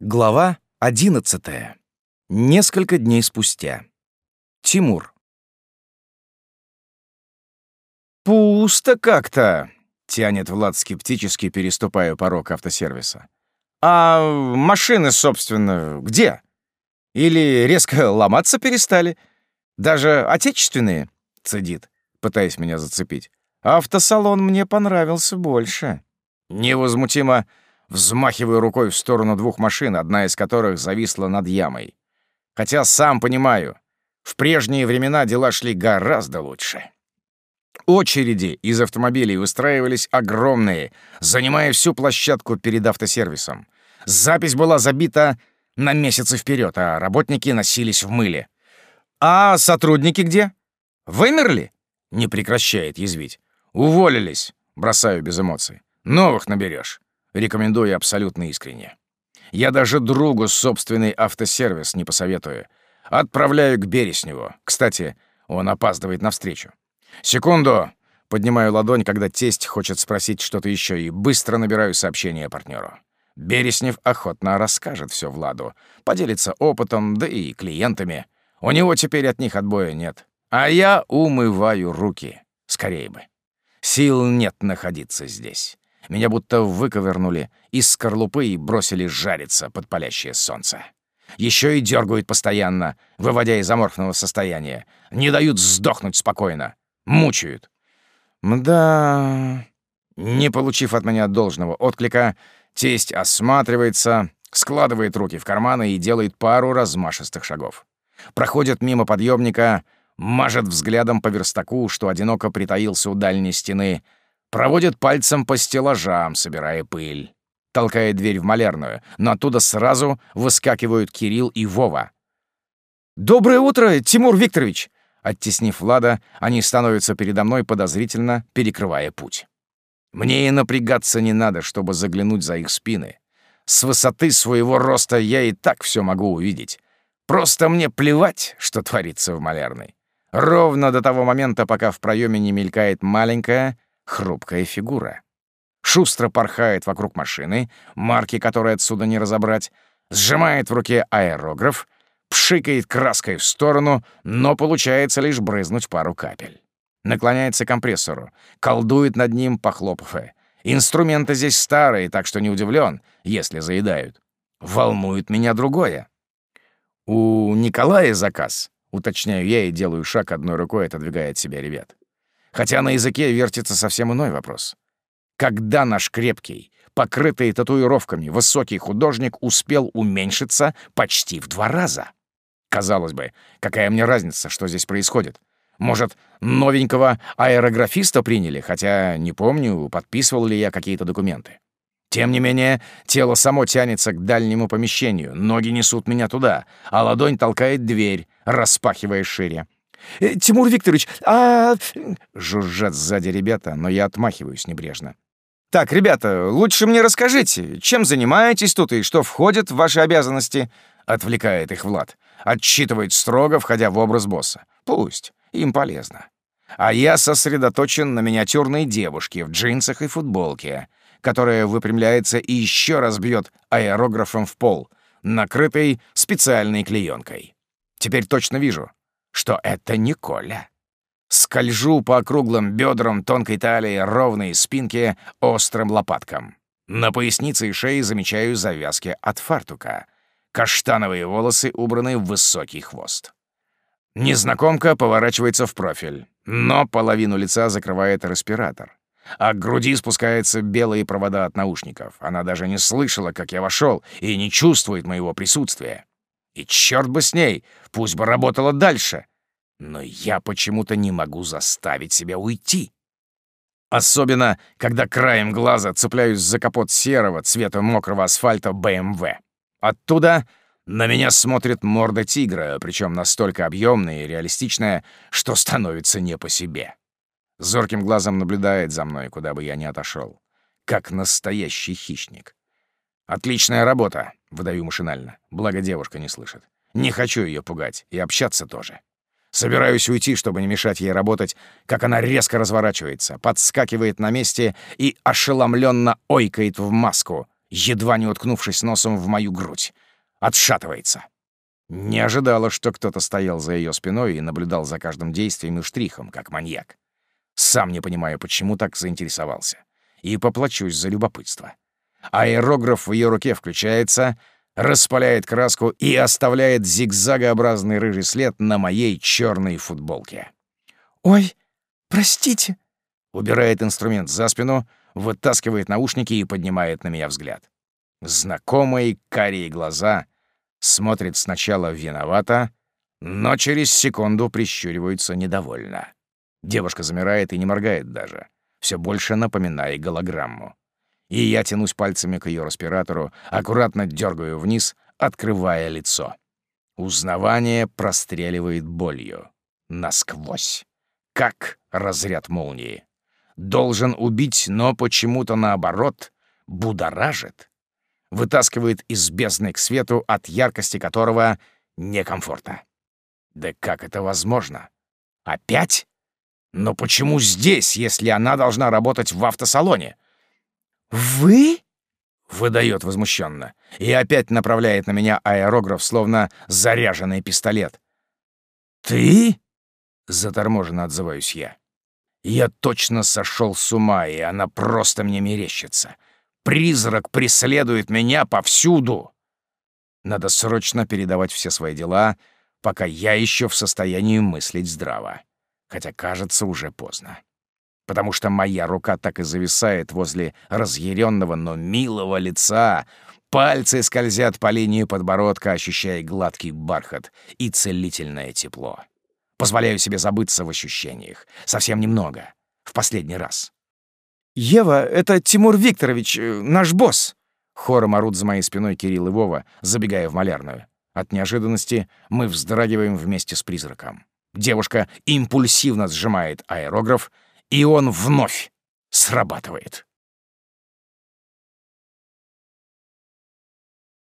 Глава 11. Несколько дней спустя. Тимур. «Пусто как-то», — тянет Влад скептически, переступая порог автосервиса. «А машины, собственно, где? Или резко ломаться перестали? Даже отечественные?» — цедит, пытаясь меня зацепить. «Автосалон мне понравился больше». Невозмутимо Взмахиваю рукой в сторону двух машин, одна из которых зависла над ямой. Хотя сам понимаю, в прежние времена дела шли гораздо лучше. Очереди из автомобилей выстраивались огромные, занимая всю площадку перед автосервисом. Запись была забита на месяцы вперед, а работники носились в мыле. «А сотрудники где? Вымерли?» — не прекращает язвить. «Уволились», — бросаю без эмоций. «Новых наберешь. Рекомендую абсолютно искренне. Я даже другу собственный автосервис не посоветую. Отправляю к Бересневу. Кстати, он опаздывает навстречу. Секунду. Поднимаю ладонь, когда тесть хочет спросить что-то еще, и быстро набираю сообщение партнеру. Береснев охотно расскажет все Владу, поделится опытом, да и клиентами. У него теперь от них отбоя нет. А я умываю руки. Скорее бы. Сил нет находиться здесь. Меня будто выковырнули из скорлупы и бросили жариться под палящее солнце. Еще и дергают постоянно, выводя из аморфного состояния. Не дают сдохнуть спокойно. Мучают. Мда... Не получив от меня должного отклика, тесть осматривается, складывает руки в карманы и делает пару размашистых шагов. Проходит мимо подъемника, мажет взглядом по верстаку, что одиноко притаился у дальней стены — Проводит пальцем по стеллажам, собирая пыль. Толкает дверь в малярную, но оттуда сразу выскакивают Кирилл и Вова. «Доброе утро, Тимур Викторович!» Оттеснив Влада, они становятся передо мной подозрительно, перекрывая путь. Мне и напрягаться не надо, чтобы заглянуть за их спины. С высоты своего роста я и так все могу увидеть. Просто мне плевать, что творится в малярной. Ровно до того момента, пока в проеме не мелькает маленькая, хрупкая фигура. Шустро порхает вокруг машины, марки которой отсюда не разобрать, сжимает в руке аэрограф, пшикает краской в сторону, но получается лишь брызнуть пару капель. Наклоняется к компрессору, колдует над ним, похлопывая. Инструменты здесь старые, так что не удивлен, если заедают. Волнует меня другое. У Николая заказ, уточняю я и делаю шаг одной рукой, отодвигая от себя ребят. Хотя на языке вертится совсем иной вопрос. Когда наш крепкий, покрытый татуировками высокий художник успел уменьшиться почти в два раза? Казалось бы, какая мне разница, что здесь происходит? Может, новенького аэрографиста приняли, хотя не помню, подписывал ли я какие-то документы. Тем не менее, тело само тянется к дальнему помещению, ноги несут меня туда, а ладонь толкает дверь, распахивая шире. Э, «Тимур Викторович, а...» Жужжат сзади ребята, но я отмахиваюсь небрежно. «Так, ребята, лучше мне расскажите, чем занимаетесь тут и что входит в ваши обязанности?» Отвлекает их Влад. Отчитывает строго, входя в образ босса. «Пусть, им полезно». А я сосредоточен на миниатюрной девушке в джинсах и футболке, которая выпрямляется и еще раз бьет аэрографом в пол, накрытый специальной клеенкой. Теперь точно вижу, что это не Коля. Скольжу по округлым бедрам, тонкой талии, ровной спинке, острым лопаткам. На пояснице и шее замечаю завязки от фартука. Каштановые волосы убраны в высокий хвост. Незнакомка поворачивается в профиль, но половину лица закрывает респиратор. А к груди спускаются белые провода от наушников. Она даже не слышала, как я вошел, и не чувствует моего присутствия. И черт бы с ней, пусть бы работала дальше. Но я почему-то не могу заставить себя уйти. Особенно, когда краем глаза цепляюсь за капот серого цвета мокрого асфальта БМВ. Оттуда на меня смотрит морда тигра, причем настолько объемная и реалистичная, что становится не по себе. Зорким глазом наблюдает за мной, куда бы я ни отошел, как настоящий хищник. «Отличная работа», — выдаю машинально, благо девушка не слышит. «Не хочу ее пугать, и общаться тоже». Собираюсь уйти, чтобы не мешать ей работать, как она резко разворачивается, подскакивает на месте и ошеломленно ойкает в маску. едва не уткнувшись носом в мою грудь. Отшатывается. Не ожидала, что кто-то стоял за ее спиной и наблюдал за каждым действием и штрихом, как маньяк. Сам не понимаю, почему так заинтересовался. И поплачусь за любопытство. Аэрограф в ее руке включается, распаляет краску и оставляет зигзагообразный рыжий след на моей черной футболке. «Ой, простите!» Убирает инструмент за спину, вытаскивает наушники и поднимает на меня взгляд. Знакомые карие глаза смотрят сначала виновато, но через секунду прищуриваются недовольно. Девушка замирает и не моргает даже, все больше напоминая голограмму. И я тянусь пальцами к ее респиратору, аккуратно дергаю вниз, открывая лицо. Узнавание простреливает болью. Насквозь. Как разряд молнии. Должен убить, но почему-то наоборот будоражит. Вытаскивает из бездны к свету, от яркости которого некомфортно. Да как это возможно? Опять? Но почему здесь, если она должна работать в автосалоне? «Вы?» — выдает возмущенно и опять направляет на меня аэрограф, словно заряженный пистолет. «Ты?» — заторможенно отзываюсь я. «Я точно сошел с ума, и она просто мне мерещится. Призрак преследует меня повсюду!» Надо срочно передавать все свои дела, пока я еще в состоянии мыслить здраво. Хотя, кажется, уже поздно потому что моя рука так и зависает возле разъяренного, но милого лица. Пальцы скользят по линии подбородка, ощущая гладкий бархат и целительное тепло. Позволяю себе забыться в ощущениях. Совсем немного. В последний раз. «Ева, это Тимур Викторович, э, наш босс!» Хором орут за моей спиной Кирилл и Вова, забегая в малярную. От неожиданности мы вздрагиваем вместе с призраком. Девушка импульсивно сжимает аэрограф, и он вновь срабатывает.